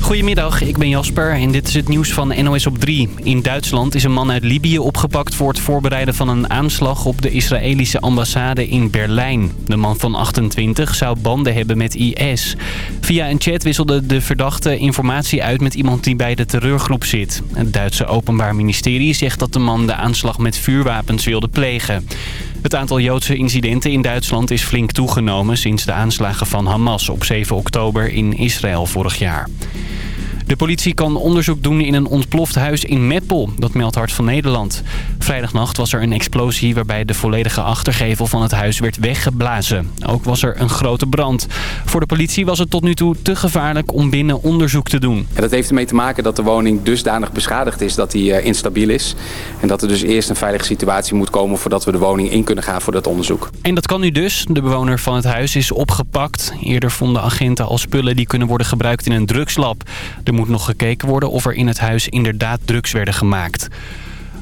Goedemiddag, ik ben Jasper en dit is het nieuws van NOS op 3. In Duitsland is een man uit Libië opgepakt voor het voorbereiden van een aanslag op de Israëlische ambassade in Berlijn. De man van 28 zou banden hebben met IS. Via een chat wisselde de verdachte informatie uit met iemand die bij de terreurgroep zit. Het Duitse Openbaar Ministerie zegt dat de man de aanslag met vuurwapens wilde plegen. Het aantal Joodse incidenten in Duitsland is flink toegenomen sinds de aanslagen van Hamas op 7 oktober in Israël vorig jaar. De politie kan onderzoek doen in een ontploft huis in Meppel. Dat meldt Hart van Nederland. Vrijdagnacht was er een explosie waarbij de volledige achtergevel van het huis werd weggeblazen. Ook was er een grote brand. Voor de politie was het tot nu toe te gevaarlijk om binnen onderzoek te doen. Ja, dat heeft ermee te maken dat de woning dusdanig beschadigd is dat die uh, instabiel is. En dat er dus eerst een veilige situatie moet komen voordat we de woning in kunnen gaan voor dat onderzoek. En dat kan nu dus. De bewoner van het huis is opgepakt. Eerder vonden agenten al spullen die kunnen worden gebruikt in een drugslab. Er moet nog gekeken worden of er in het huis inderdaad drugs werden gemaakt.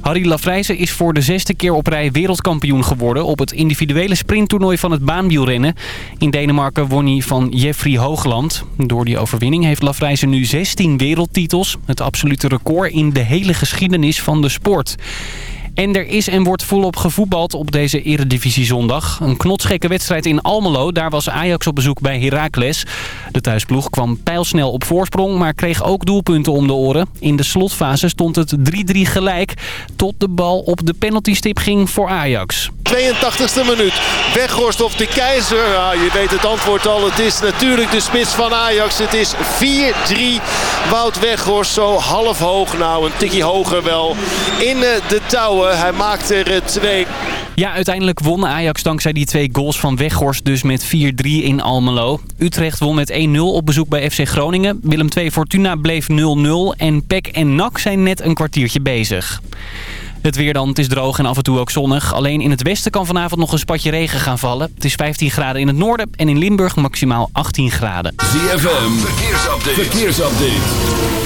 Harry Lafrijze is voor de zesde keer op rij wereldkampioen geworden... op het individuele sprinttoernooi van het baanwielrennen. In Denemarken won hij van Jeffrey Hoogland. Door die overwinning heeft Lafrijze nu 16 wereldtitels. Het absolute record in de hele geschiedenis van de sport. En er is en wordt volop gevoetbald op deze eredivisie zondag. Een knotsgekke wedstrijd in Almelo. Daar was Ajax op bezoek bij Heracles. De thuisploeg kwam pijlsnel op voorsprong, maar kreeg ook doelpunten om de oren. In de slotfase stond het 3-3 gelijk. Tot de bal op de penaltystip ging voor Ajax. 82e minuut. Weghorst of de Keizer. Ja, je weet het antwoord al. Het is natuurlijk de spits van Ajax. Het is 4-3. Wout Weghorst zo half hoog. Nou, een tikje hoger wel. In de touwen. Hij maakt er twee. Ja, uiteindelijk won Ajax dankzij die twee goals van Weghorst dus met 4-3 in Almelo. Utrecht won met 1-0 op bezoek bij FC Groningen. Willem II Fortuna bleef 0-0 en PEC en NAC zijn net een kwartiertje bezig. Het weer dan, het is droog en af en toe ook zonnig. Alleen in het westen kan vanavond nog een spatje regen gaan vallen. Het is 15 graden in het noorden en in Limburg maximaal 18 graden. ZFM, verkeersupdate. verkeersupdate.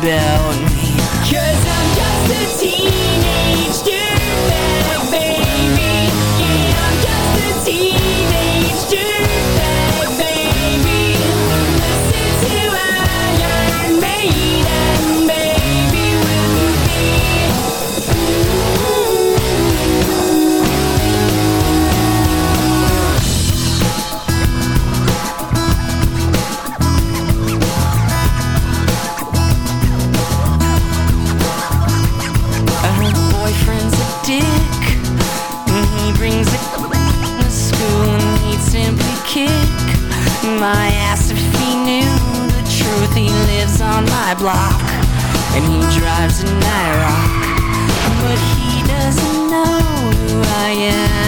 About me. Cause I'm just a teenage my block and he drives an IROC. But he doesn't know who I am.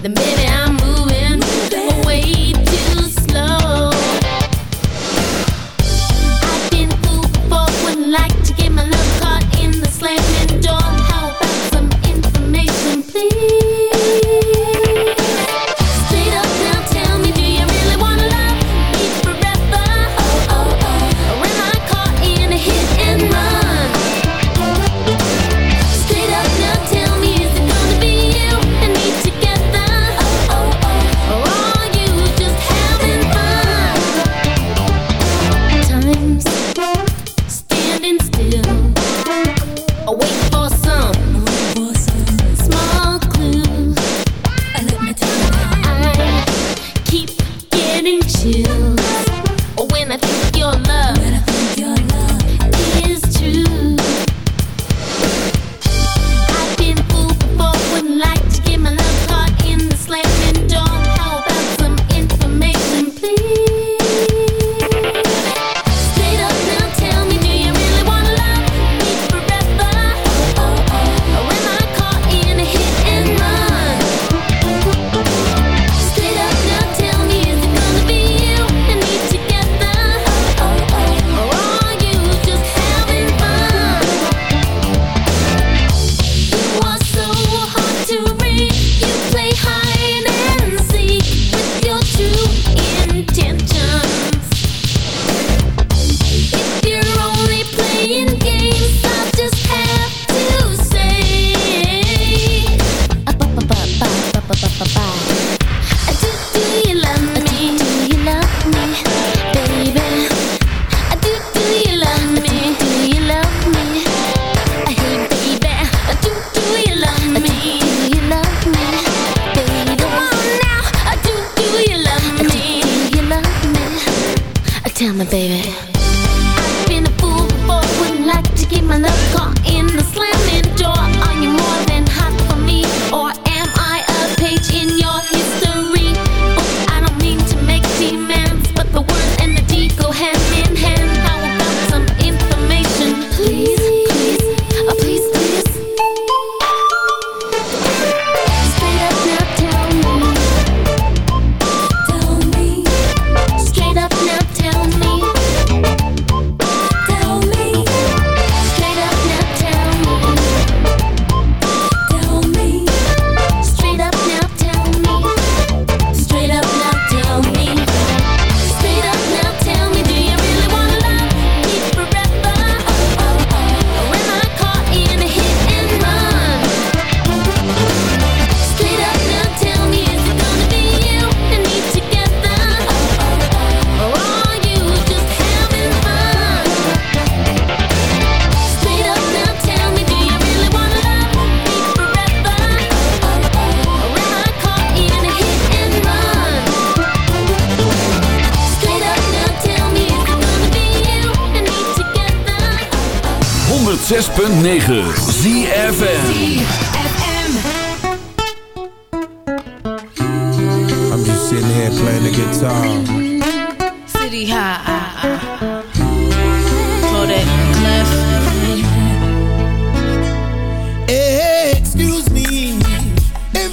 The men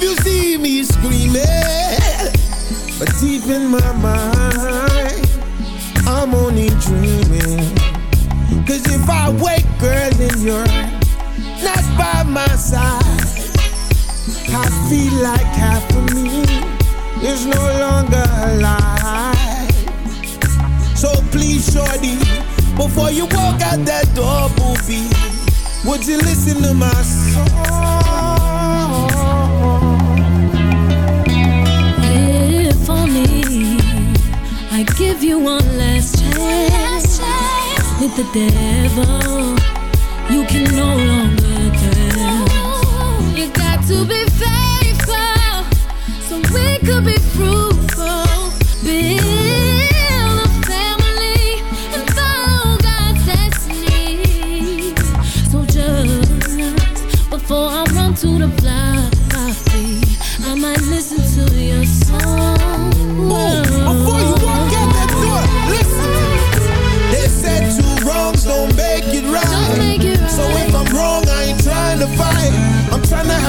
you see me screaming, but deep in my mind, I'm only dreaming. Cause if I wake, girl, and you're not by my side, I feel like half of me is no longer alive. So please, shorty, before you walk out that door, booby, would you listen to my song? Give you one last chance with the devil, you can no longer dance. You got to be faithful, so we could be fruitful.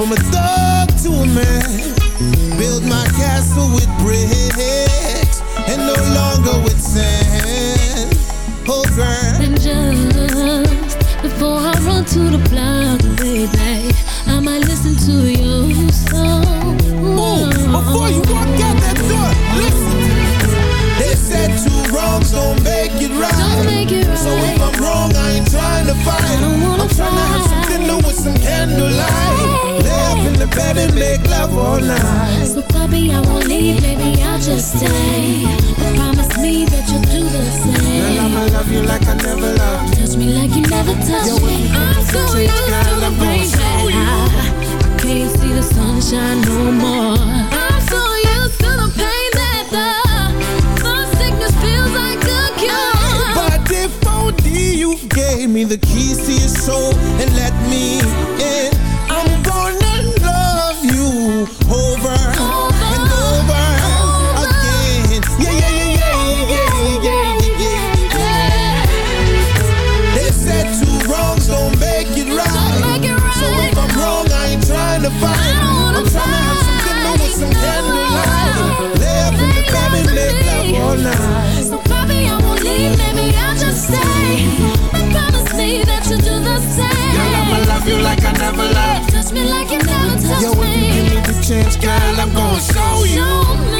from a thug to a man. Build my castle with bricks and no longer with sand. Oh, girl. And just before I run to the up in the bed and make love all night. So, puppy, I won't leave, maybe I'll just stay. But promise me that you'll do the Girl, same. I'ma love you like I never loved. Touch me like you never touched me. I'm so used to the rain I can't see the sunshine no more. I'm so used to the pain that the, the sickness feels like a cure. But if only you gave me the keys to your soul and let me in, like I never loved. Touch me like you never touched Yo, if me. you give me the chance, girl, I'm gonna show you.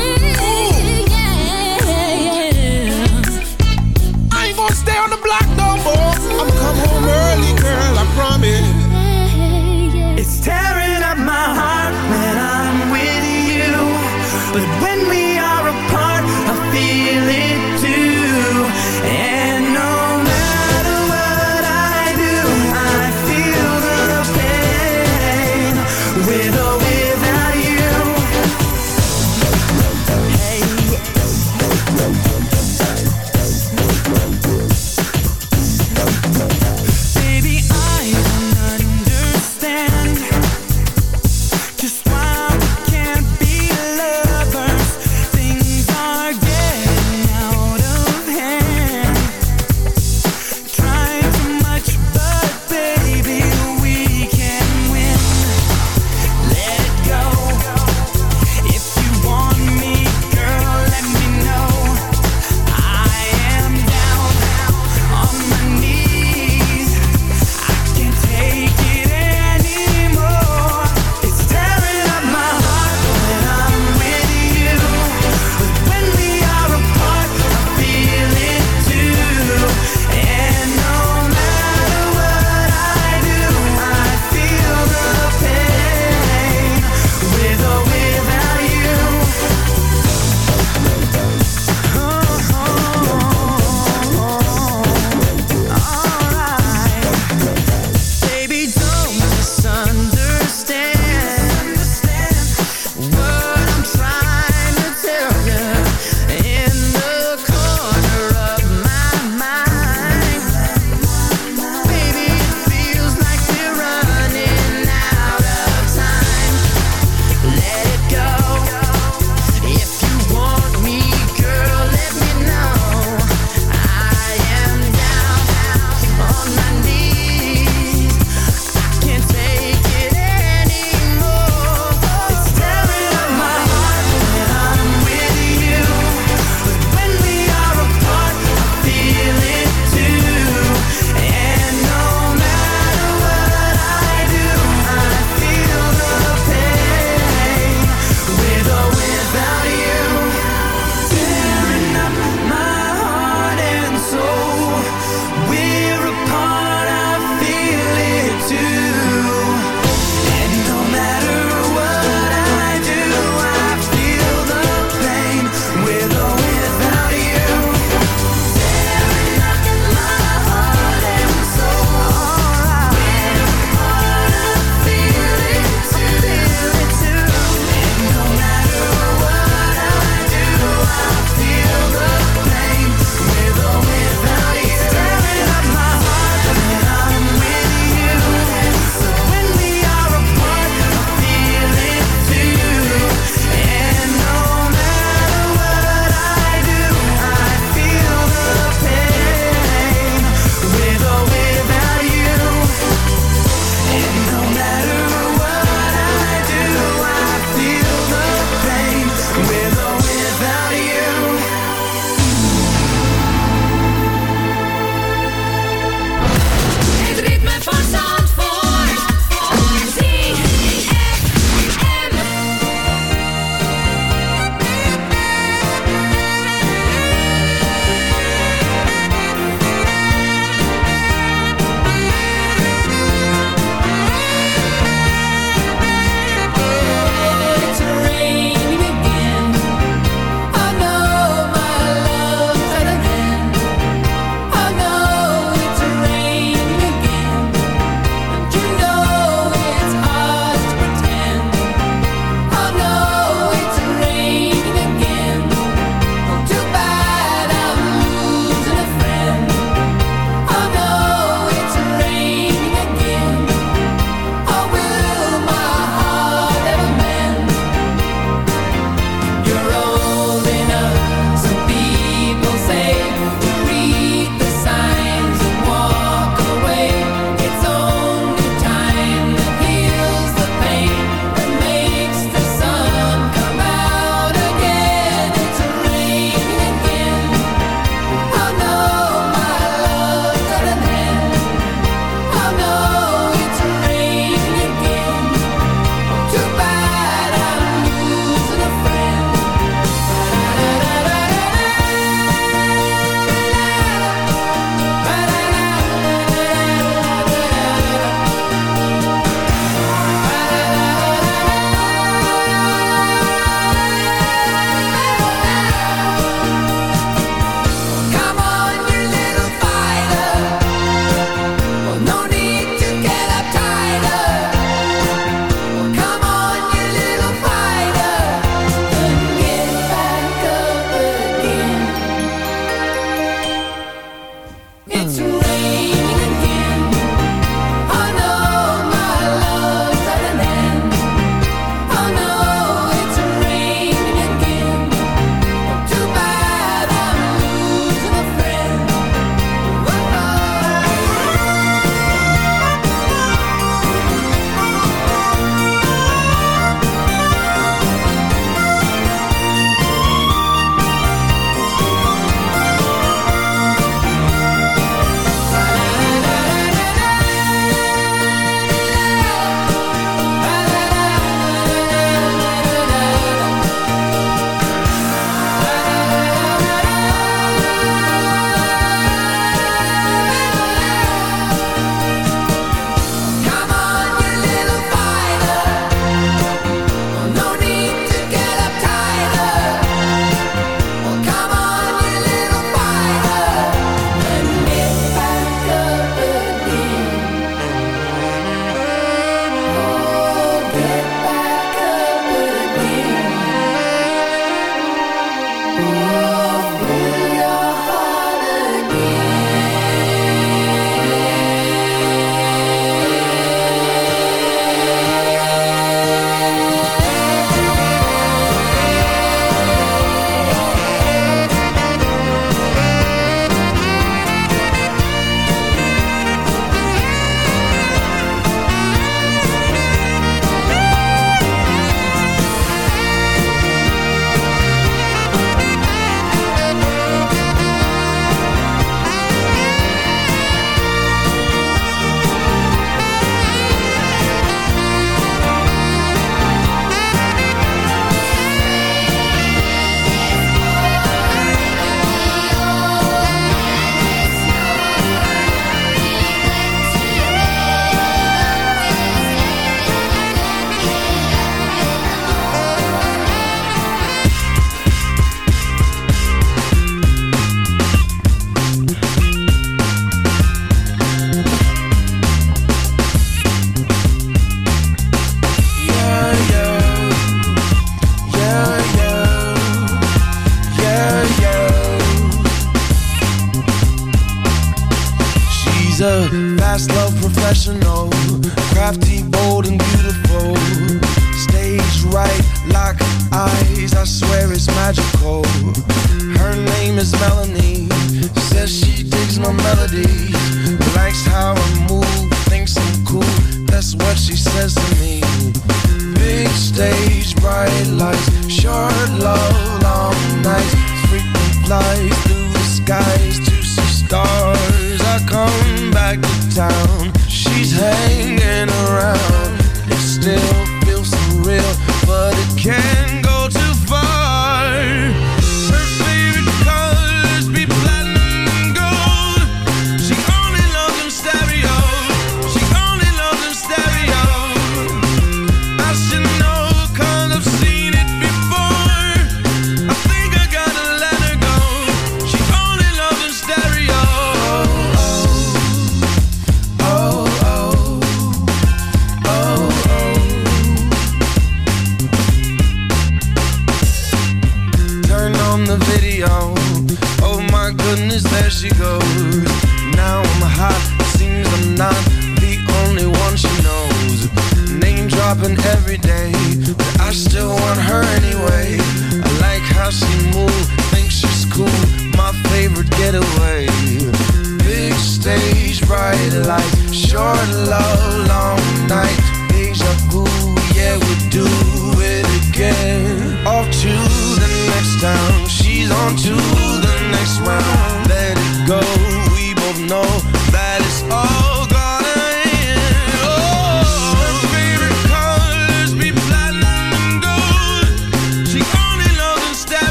Both know that it's all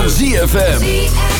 van ZFM.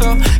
never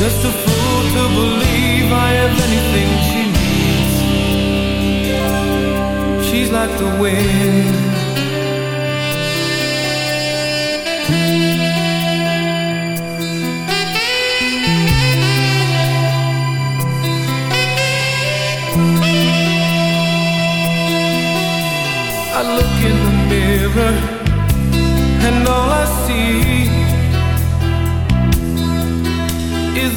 Just a fool to believe I have anything she needs. She's like the wind.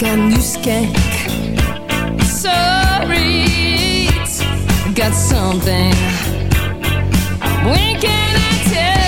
I got new skank, sorry. I got something. I'm winking at you.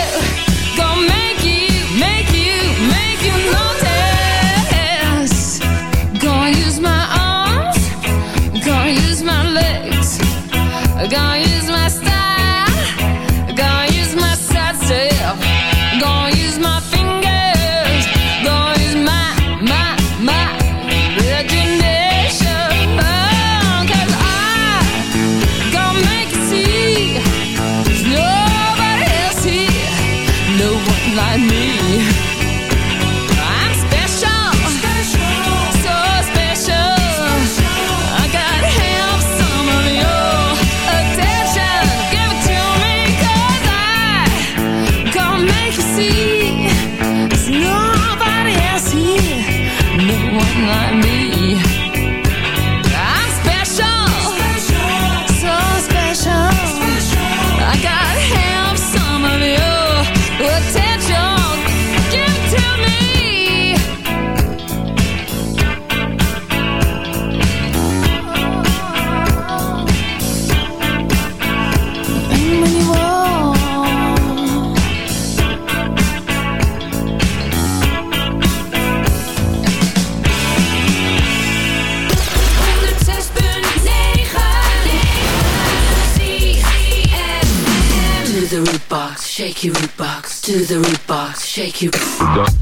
Shake your.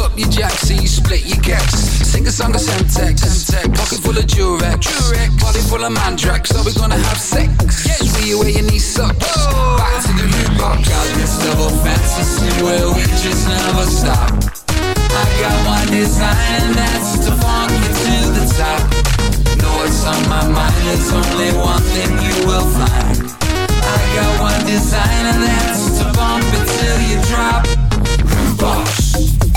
up your jacks and you split your gaps. Sing a song of Semtex, Semtex. pocket full of Durex, Durex. body full of Mandrax. Are we gonna have sex? Yes. Will you wear your knee socks? Oh. Back to the rudebox. Got this double fantasy where we just never stop. I got one design and that's to funk you to the top. Know what's on my mind? There's only one thing you will find. I got one design and that's to bump it till you drop. Rudebox.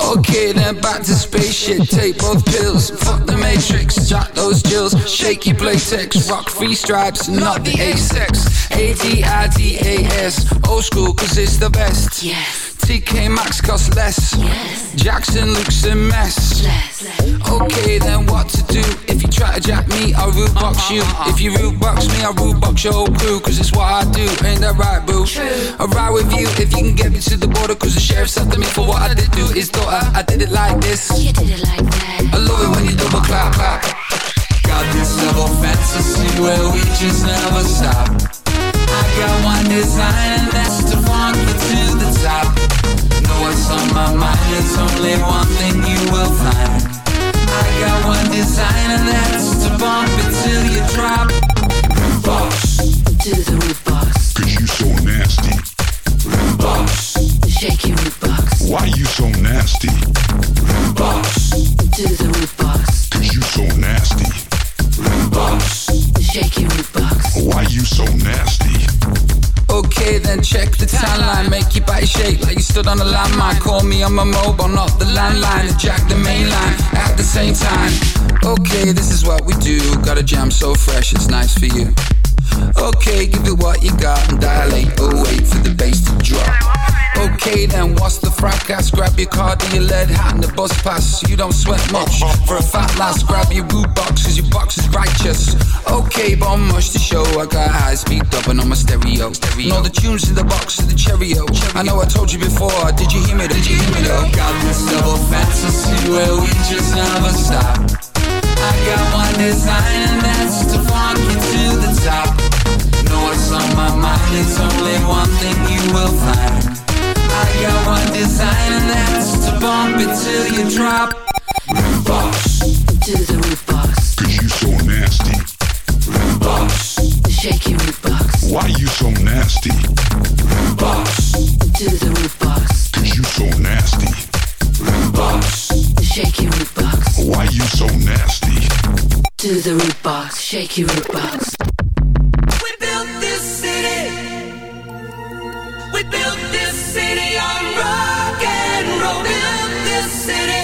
Okay, then back to spaceship. Take both pills. Fuck the matrix. Jack those jills. Shaky playtex. Rock free stripes, not the A-sex. A-D-I-D-A-S. Old school, cause it's the best. Yes. TK Maxx costs less. Yes. Jackson looks a mess. Okay, then what to do? If you try to jack me, I'll rudebox you. Uh-huh. If you rudebox me, I'll rudebox your whole crew. Cause it's what I do, ain't that right, boo? True. I'll ride with you if you can get me to the border. Cause the sheriff after me for what I did to his daughter. I did it like this. Oh, you did it like that. I love it when you double clap, clap. Got this double fantasy where we just never stop. I got one design and that's to funk you to the top. Know what's on my mind? It's only one thing you will find. Like you stood on a landmine. Call me on my mobile, not the landline. And jack the main line at the same time. Okay, this is what we do. Got a jam so fresh, it's nice for you. Okay, give it what you got and dilate. Oh, wait for the bass to drop. Okay, then what's the fracas? Grab your card and your lead hat and the bus pass. You don't sweat much. For a fat lass, grab your boot box, cause your box is righteous. Okay, but I'm much to show. I got high speed dubbing on my stereo. stereo. And all the tunes in the box of the Cheerio. I know I told you before, did you hear me? Did you hear me though? Got this double fantasy where we just never stop. I got one design and that's to funk you to the top. Know what's on my mind? It's only one thing you will find. I got one design and that's to bump it till you drop. Rudebox to the rudebox. Cause you so nasty. Rudebox, shake your root box. Why you so nasty? Rudebox to the rudebox. Cause you so nasty. Root box, shake your root box. Why you so nasty? To the rudebox, shake your rudebox. We built this city. We built this city on rock and roll. Built this city.